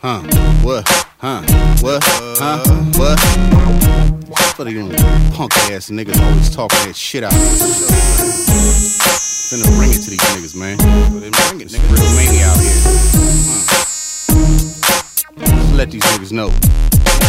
Huh? What? Huh? What? Huh? What? For the punk ass niggas always talking that shit out. Finna bring it to these niggas, man. Bring it, nigga. Real mania out here. Huh. Just let these niggas know.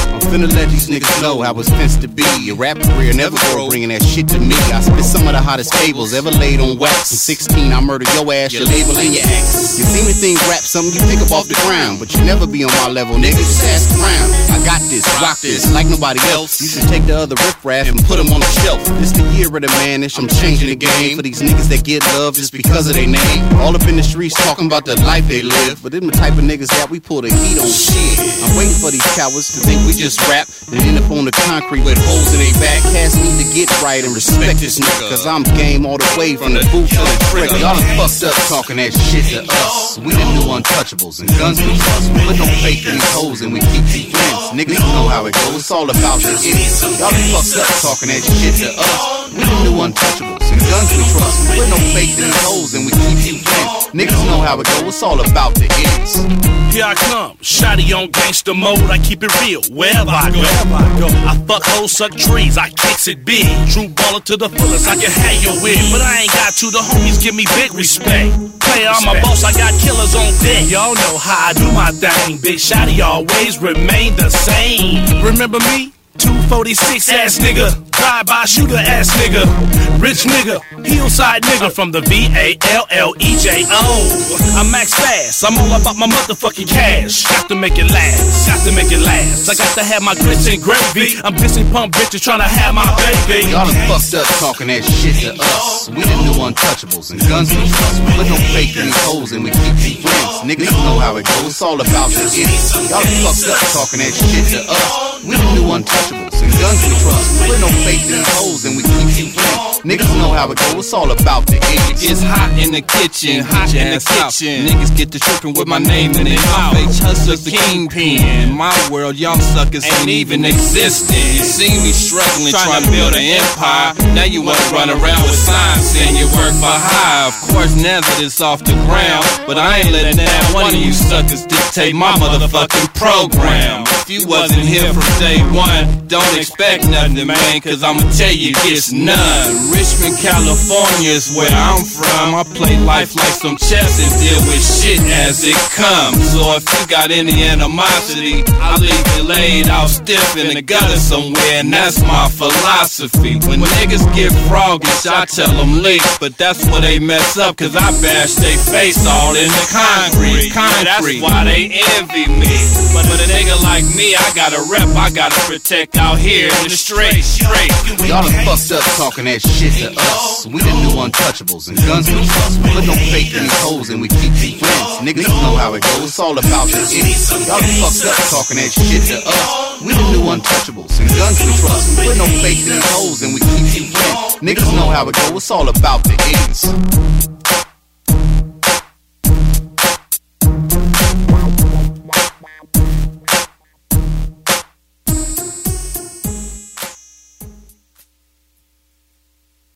I'm finna let these niggas know how it's fenced to be. Your rap career never grow, bringing that shit to me. I spit some of the hottest tables ever laid on wax. In 16, I murdered your ass, your label, and your ex. You see me think rap something you pick up off the ground, but you never be on my level, nigga. Just ask around. Got this, rock this, like nobody else. You should take the other riffraff and put them on the shelf. This the year of the manish, I'm changing the game for these niggas that get love just because of their name. All up in the streets talking about the life they live, but them the type of niggas that we pull the heat on shit. I'm waiting for these cowards to think we just rap and end up on the concrete with holes in their back. Cats need to get right and respect this nigga, cause I'm game all the way from the booth to the trigger. Y'all done fucked up talking that shit to us. We the new untouchables and guns we trust. No faith in these hoes and we keep these friends. Niggas know how it goes. It's all about the idiots. Y'all done fucked up talking that shit to us. We the new untouchables guns we trust. We put no faith in these hoes and we keep these friends. Niggas know how it go, It's all about the ends. Here I come, shotty on gangster mode. I keep it real wherever I go. I fuck hoes, suck trees, I kicks it big. True baller to the fullest, I can have your wig. But I ain't got to, the homies give me big respect. Player, I'm a boss, I got killers on deck. Y'all know how I do my thing. Big shotty always remain the same. Remember me? 246 ass nigga, drive by shooter ass nigga, rich nigga, hillside nigga from the V A L L E J O. I'm max fast, I'm all about my motherfucking cash. Got to make it last, got to make it last. I got to have my grits and gravy. I'm dissing pump bitches trying to have my baby. Y'all done fucked up talking that shit to us. We the new untouchables and guns we trust. We put no faith in these hoes and we keep these friends. Niggas know how it goes. It's all about the idiots. Y'all done fucked up talking that shit to us. We the new untouchables and guns we trust. Put no faith in hoes and we keep these friends. Niggas know how it goes. It's all about the idiots. It's hot in the kitchen, hot in the kitchen. Niggas get to tripping with my name in their mouth. H hustler's the kingpin. In my world, y'all suckers ain't even existing. You see me struggling, trying to build an empire. Now you wanna run around with signs saying you work for high. Of course, now that it's off the ground, but I ain't letting that one of you suckers dictate my motherfucking program. You wasn't here from day one, don't expect nothing, man, cause I'ma tell you it's none. Richmond, California is where I'm from. I play life like some chess and deal with shit as it comes. So if you got any animosity, I leave you laid out stiff in the gutter somewhere, and that's my philosophy. When niggas get froggish, I tell them leak, but that's where they mess up, cause I bash they face all in the concrete. That's why they envy me. But a nigga like me, I got a rep, I gotta protect out here in the straight, straight. Y'all done fucked up talking that shit to us. We the new untouchables and guns we trust. We put no faith in these hoes and we keep these friends. Niggas know how it goes. It's all about the idiots. Y'all done fucked up talking that shit to us. We the new untouchables and guns we trust. We put no fake in these hoes and we keep these friends. Niggas know how it goes. It's all about the idiots.